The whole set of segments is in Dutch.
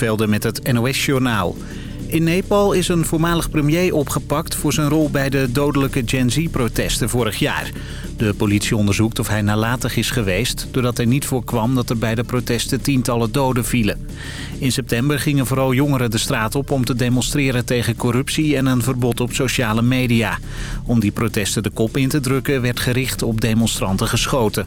Velden met het NOS-journaal. In Nepal is een voormalig premier opgepakt voor zijn rol bij de dodelijke Gen Z-protesten vorig jaar. De politie onderzoekt of hij nalatig is geweest... doordat er niet voorkwam dat er bij de protesten tientallen doden vielen. In september gingen vooral jongeren de straat op om te demonstreren tegen corruptie... en een verbod op sociale media. Om die protesten de kop in te drukken werd gericht op demonstranten geschoten.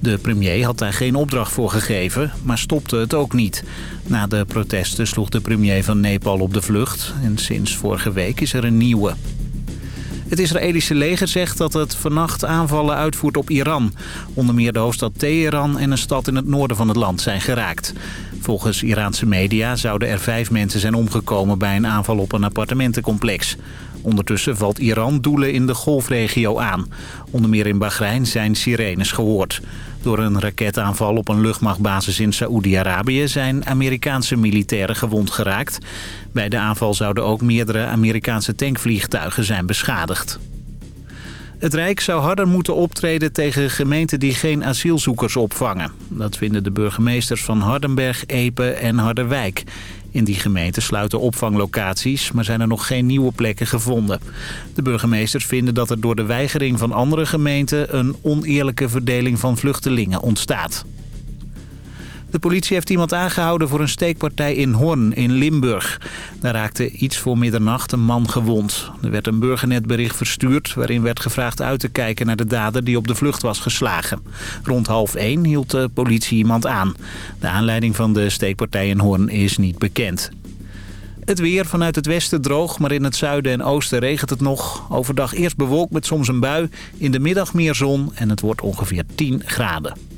De premier had daar geen opdracht voor gegeven, maar stopte het ook niet. Na de protesten sloeg de premier van Nepal op de vlucht... en sinds vorige week is er een nieuwe. Het Israëlische leger zegt dat het vannacht aanvallen uitvoert op Iran. Onder meer de hoofdstad Teheran en een stad in het noorden van het land zijn geraakt. Volgens Iraanse media zouden er vijf mensen zijn omgekomen bij een aanval op een appartementencomplex. Ondertussen valt Iran doelen in de golfregio aan. Onder meer in Bahrein zijn sirenes gehoord. Door een raketaanval op een luchtmachtbasis in Saoedi-Arabië zijn Amerikaanse militairen gewond geraakt. Bij de aanval zouden ook meerdere Amerikaanse tankvliegtuigen zijn beschadigd. Het Rijk zou harder moeten optreden tegen gemeenten die geen asielzoekers opvangen. Dat vinden de burgemeesters van Hardenberg, Epe en Harderwijk. In die gemeenten sluiten opvanglocaties, maar zijn er nog geen nieuwe plekken gevonden. De burgemeesters vinden dat er door de weigering van andere gemeenten... een oneerlijke verdeling van vluchtelingen ontstaat. De politie heeft iemand aangehouden voor een steekpartij in Horn in Limburg. Daar raakte iets voor middernacht een man gewond. Er werd een burgernetbericht verstuurd waarin werd gevraagd uit te kijken naar de dader die op de vlucht was geslagen. Rond half één hield de politie iemand aan. De aanleiding van de steekpartij in Horn is niet bekend. Het weer vanuit het westen droog, maar in het zuiden en oosten regent het nog. Overdag eerst bewolkt met soms een bui, in de middag meer zon en het wordt ongeveer 10 graden.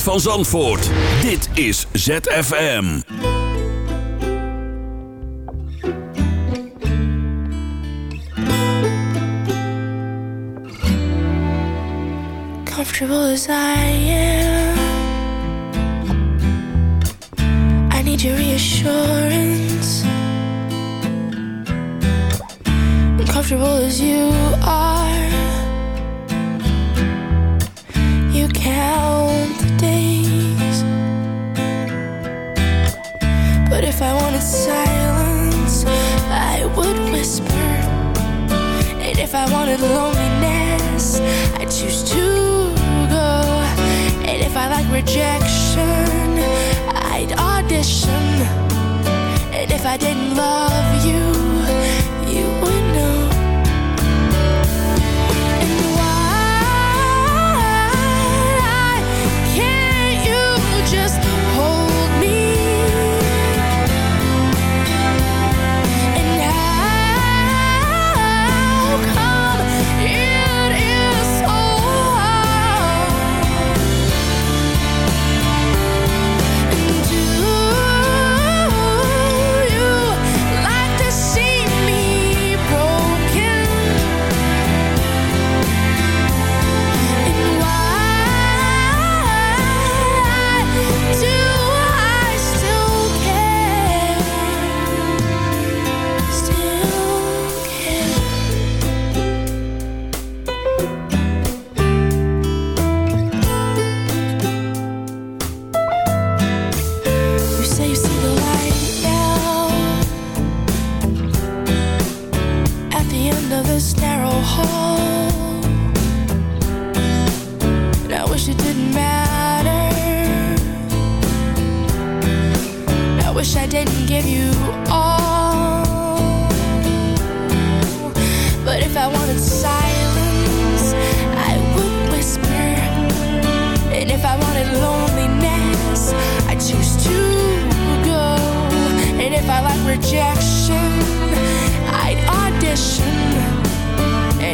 geluid van Zandvoort. Dit is ZFM. Comfortable as I silence, I would whisper. And if I wanted loneliness, I'd choose to go. And if I like rejection, I'd audition. And if I didn't love you,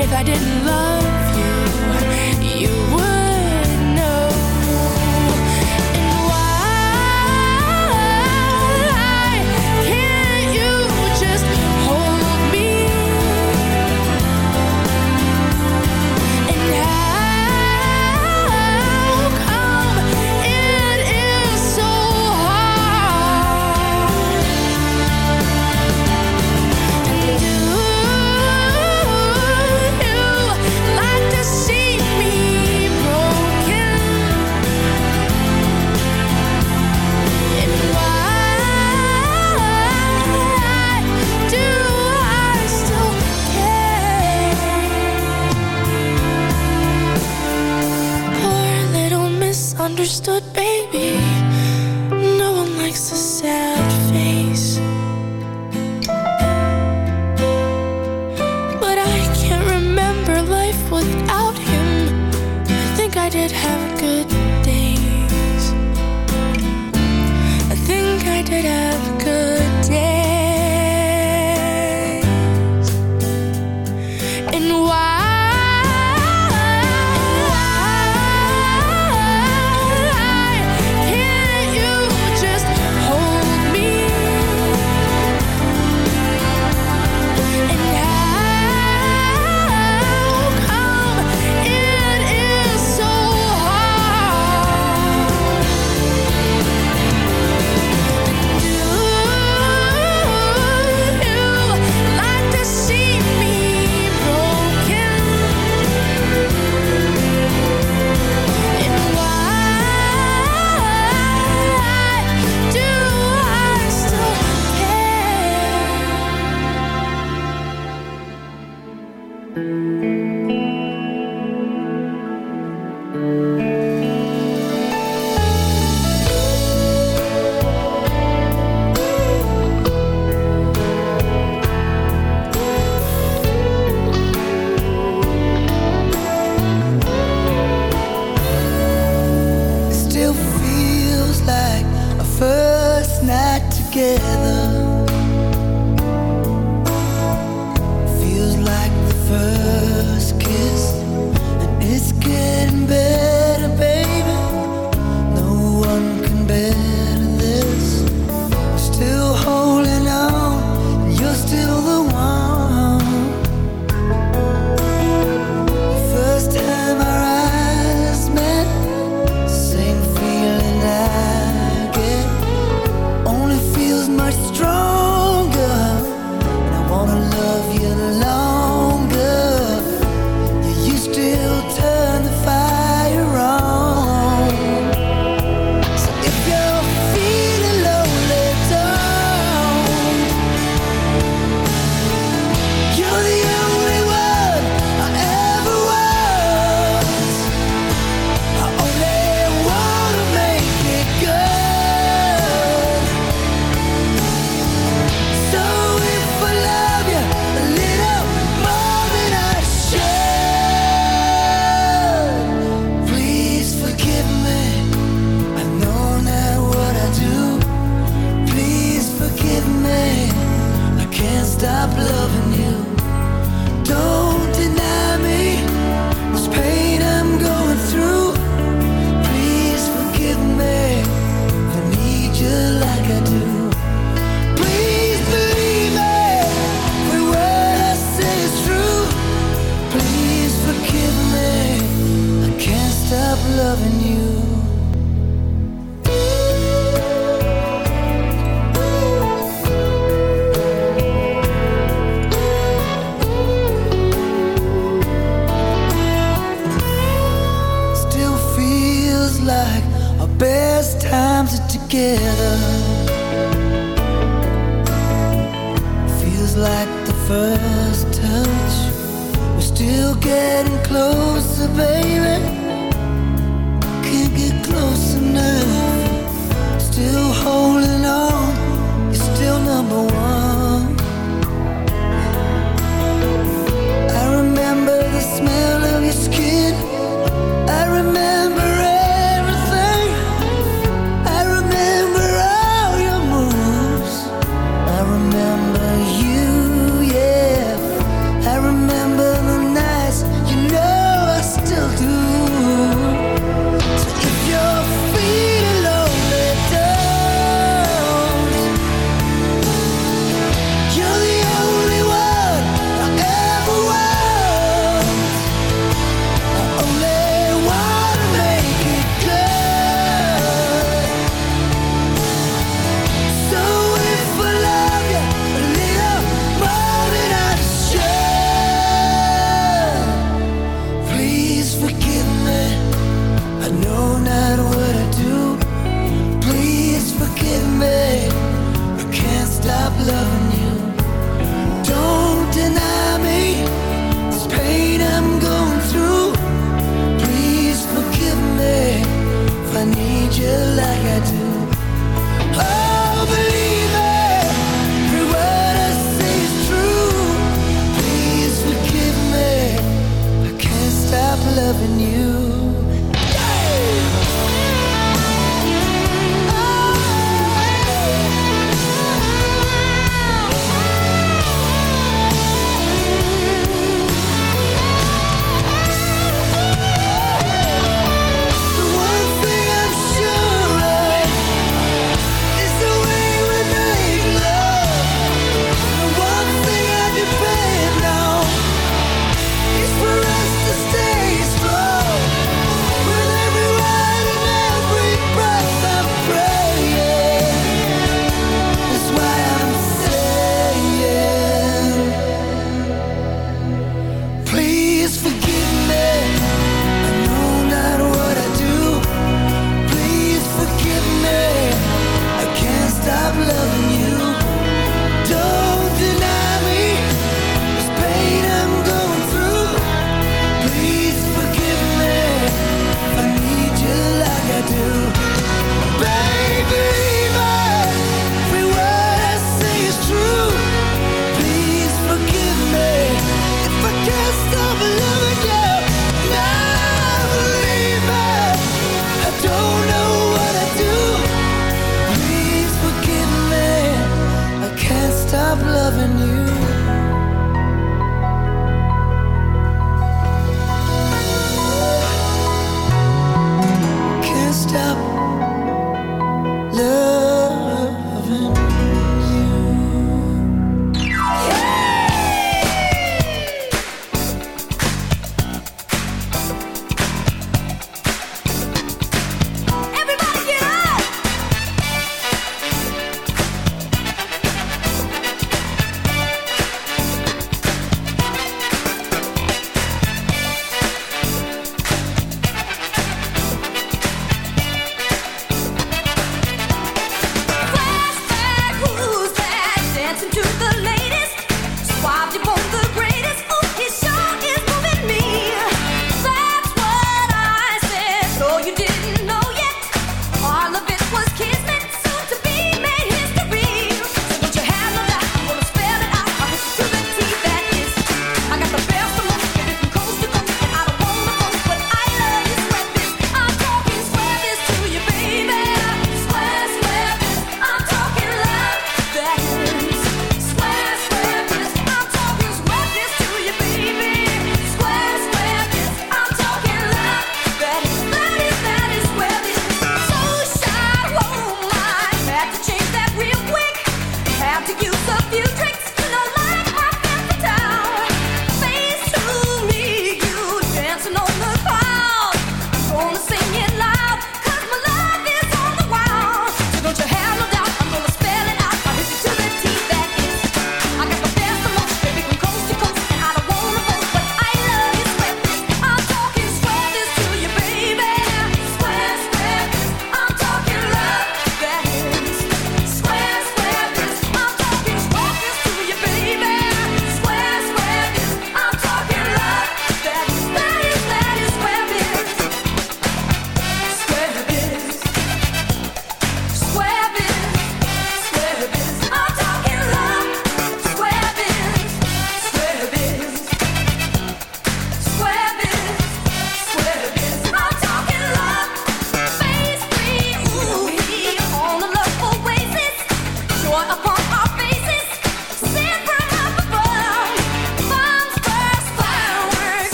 if I didn't love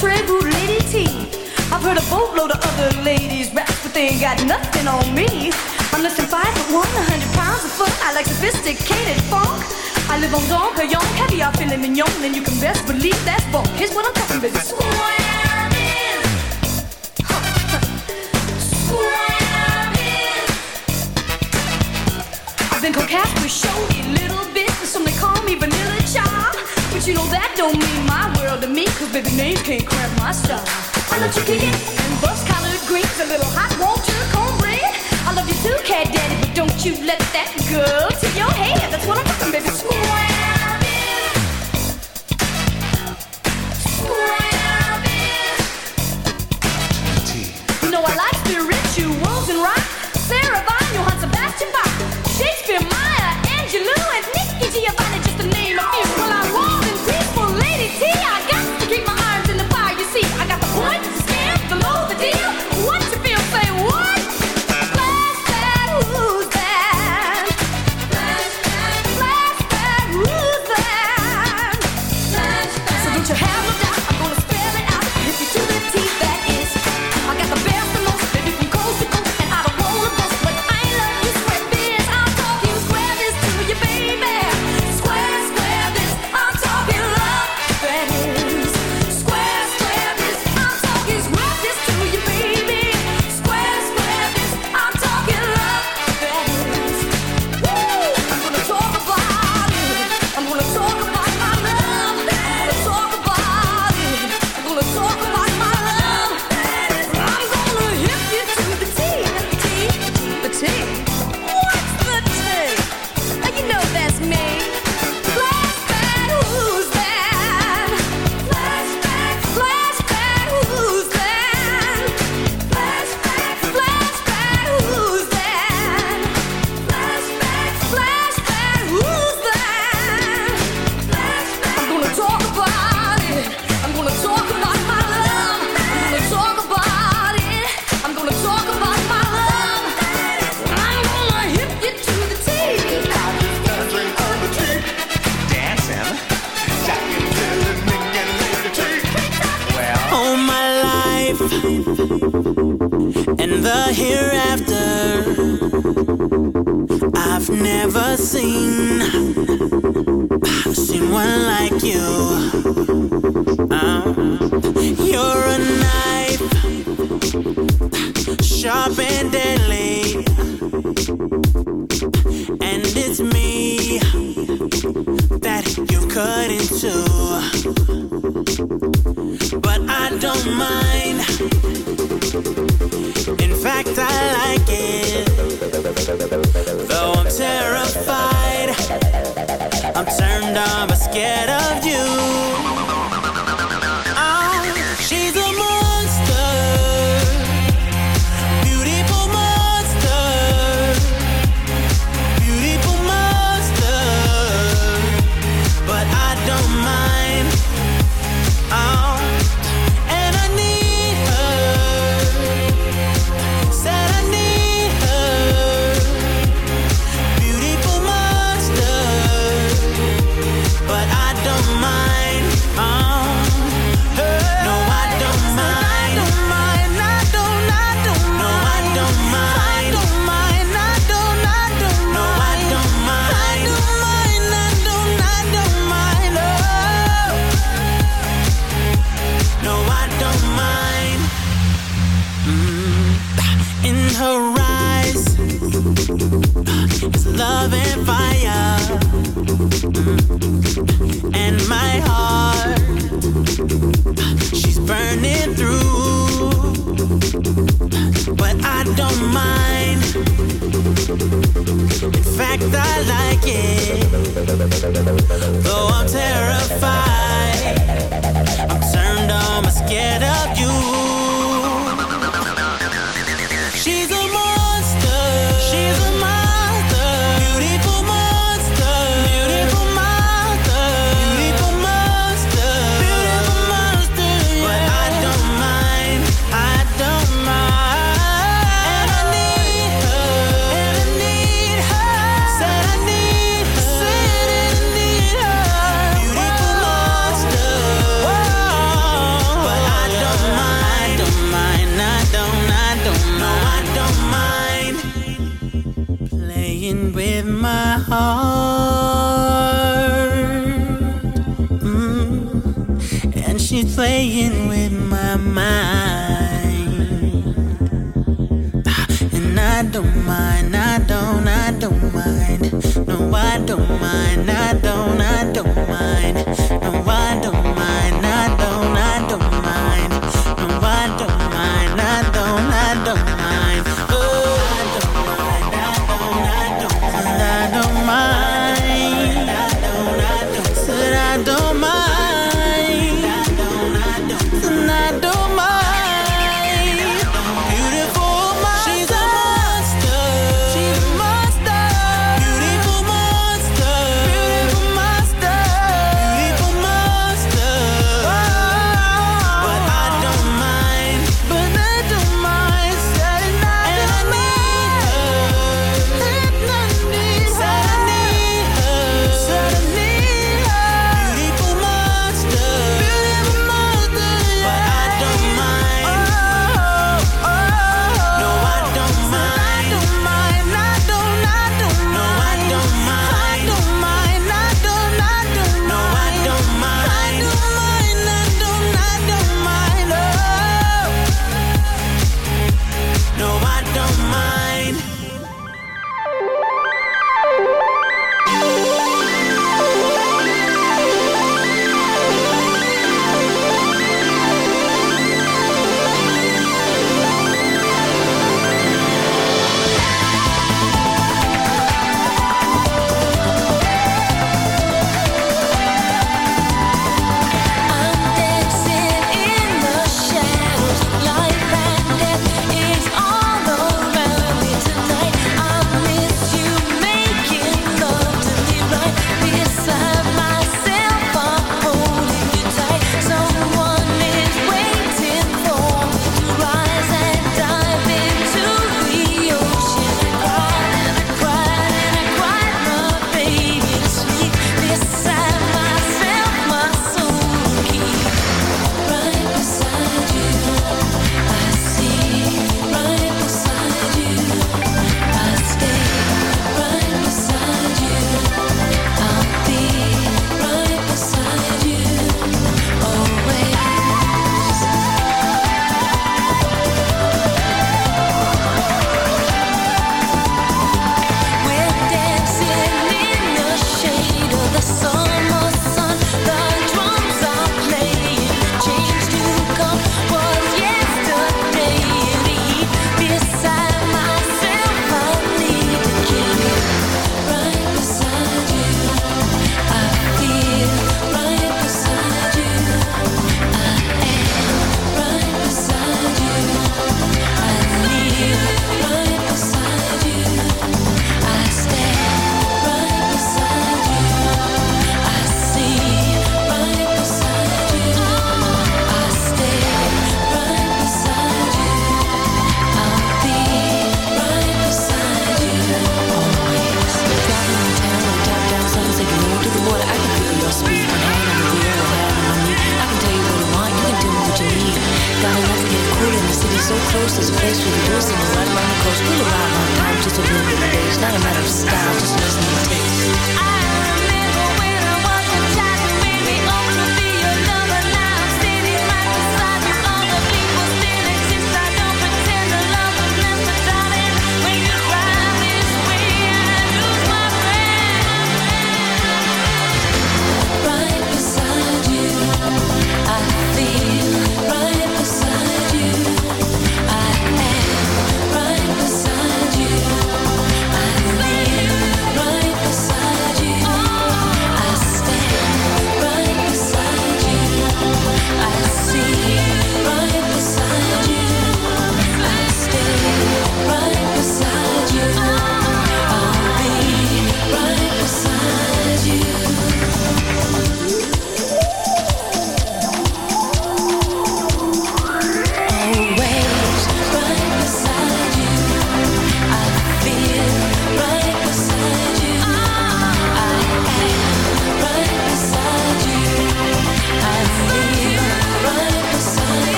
trade rude lady tea. I've heard a boatload of other ladies rap, but they ain't got nothing on me. I'm less than five foot one, a hundred pounds of fun. I like sophisticated funk. I live on Don Perignon, caviar, filet mignon, and you can best believe that funk. Here's what I'm talking about. Square huh? Square. I've been coquette with showy you know that don't mean my world to me, cause baby names can't cramp my style. I love chicken and bus colored greens, a little hot water, cornbread. I love you too, cat daddy, but don't you let that go to your head. That's what I'm talking, baby. Swear.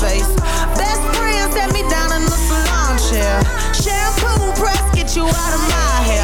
Face. Best friend set me down in the salon chair. Shampoo press, get you out of my hair.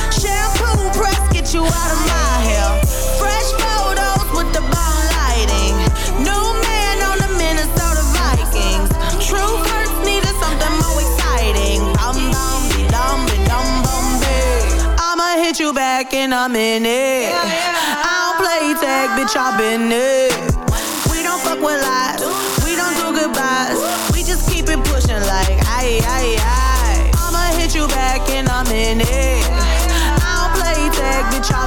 Shampoo press, get you out of my hair. Fresh photos with the bomb lighting. New man on the Minnesota Vikings. True first needed something more exciting. Dum be dum dum bum be. I'ma hit you back in a minute. I don't play tag, bitch, I've been it. We don't fuck with lies. We don't do goodbyes. We just keep it pushing like aye aye aye. I'ma hit you back in a minute.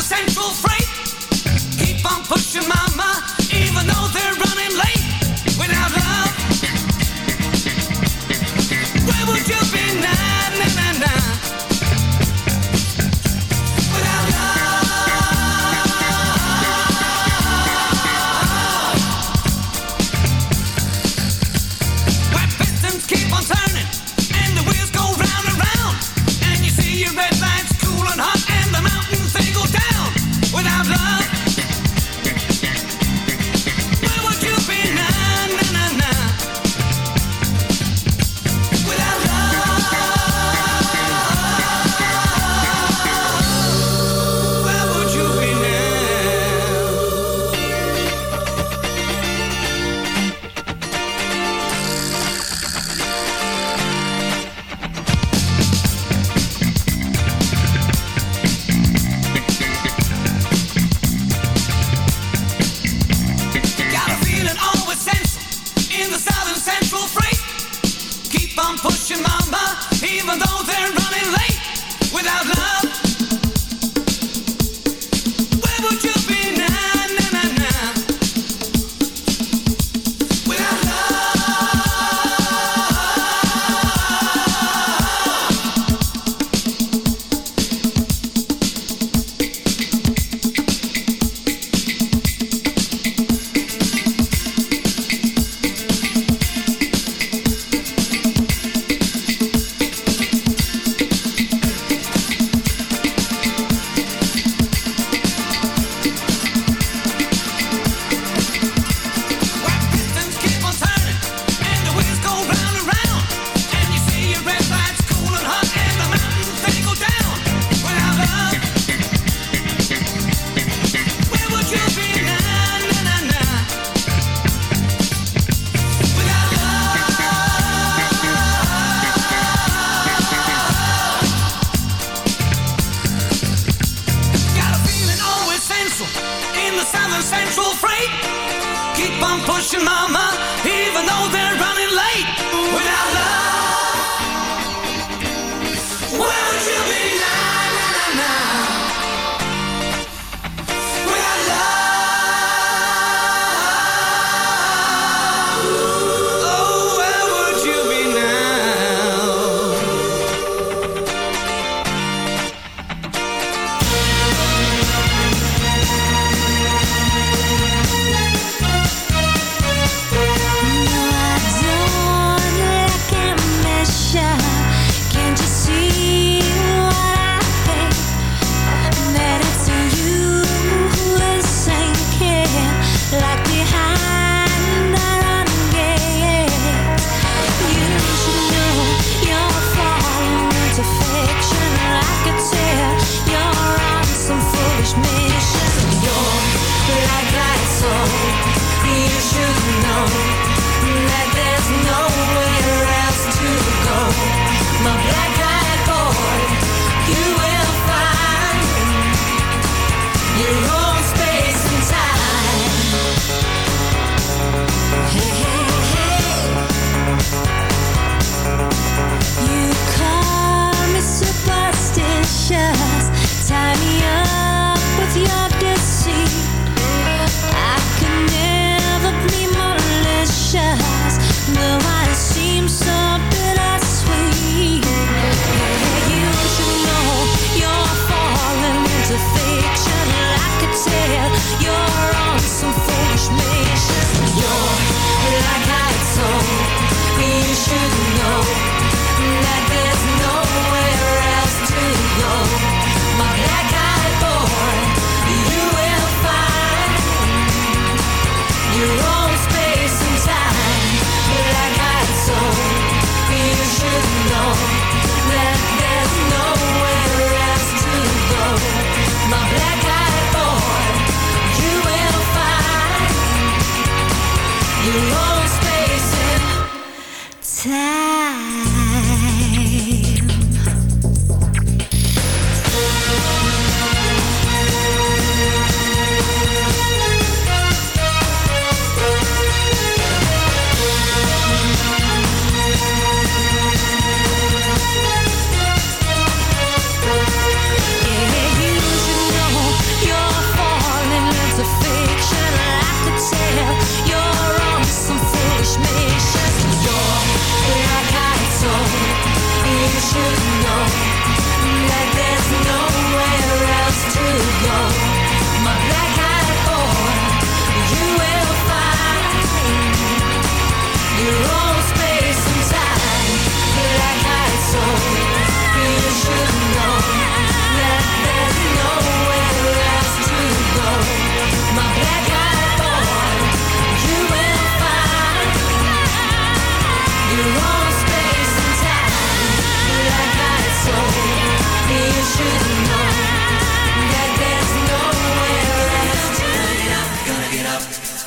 central freight. Keep on pushing, mama, even though they're running.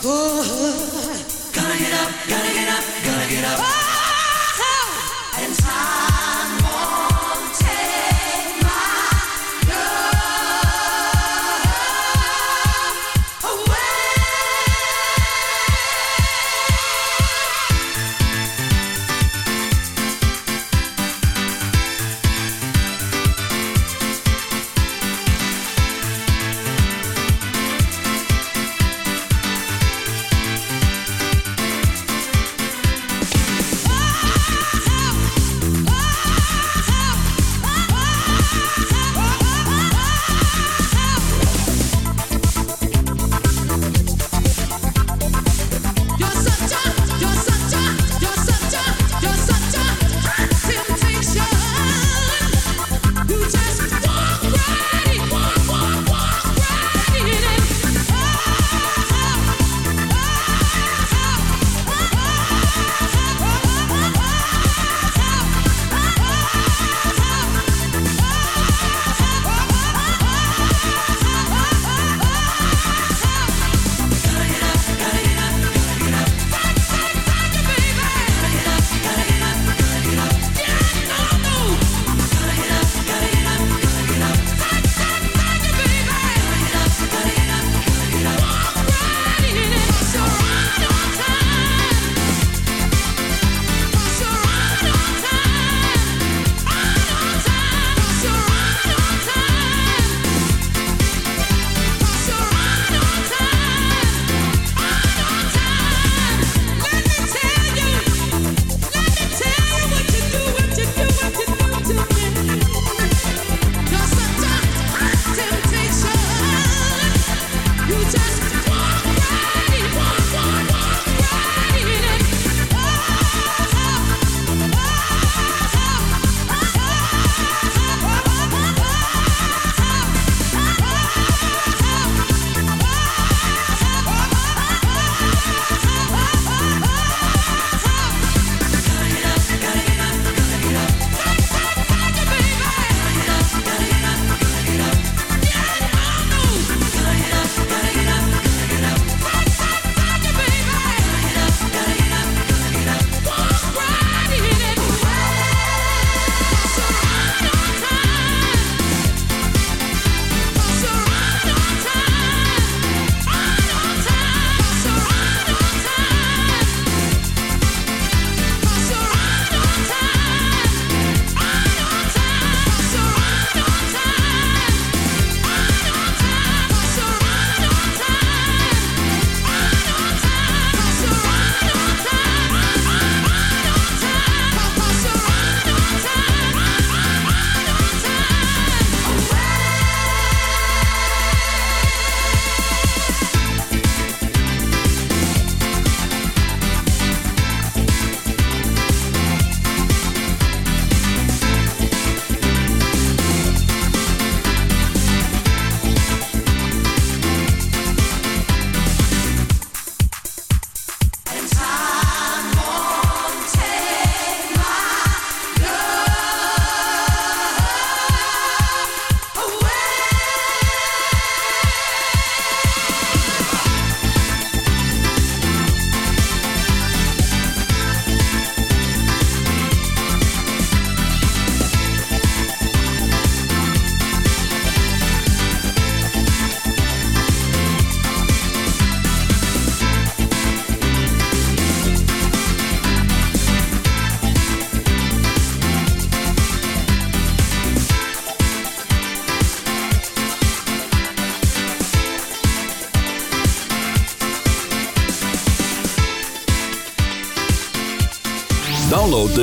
Ooh. Gonna get up, gonna get up, gonna get up. Oh.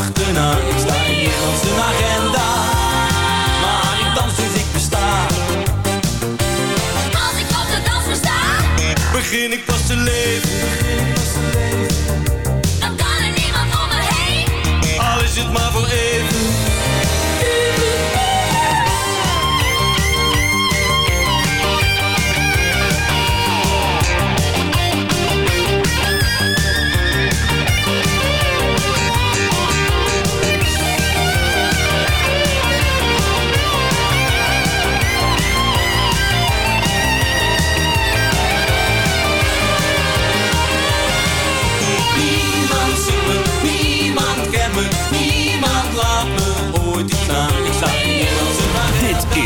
achterna. Ik sta in niemand zijn agenda, maar ik dans dus ik besta. Als ik op de dans versta, Begin ik pas te leven,